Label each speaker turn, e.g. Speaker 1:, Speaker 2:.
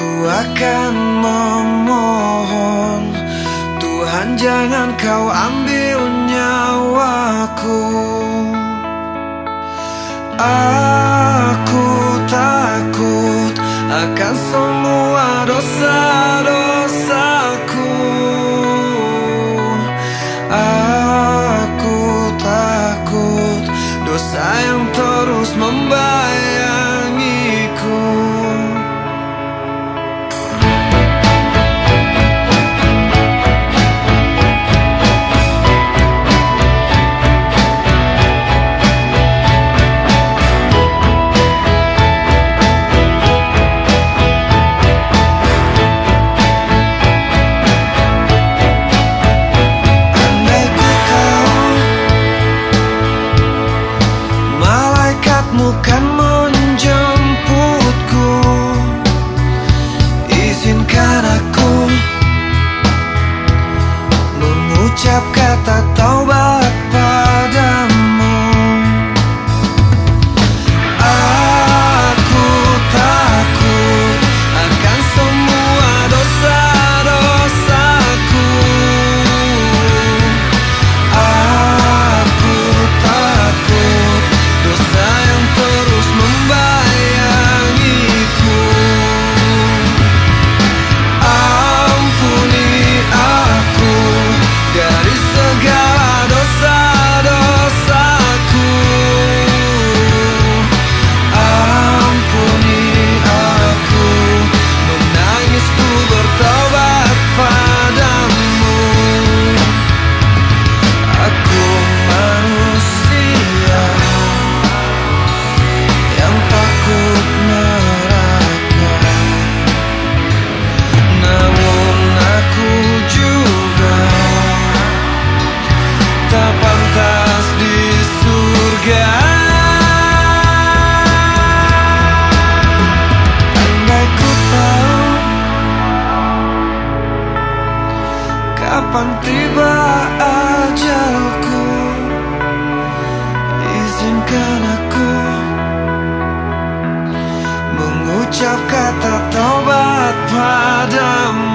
Speaker 1: Ku akan memohon Tuhan jangan kau ambil nyawaku. Aku takut akan semua dosa-dosaku tiba ajalku. Izinkan aku Mengucap kata taubat padamu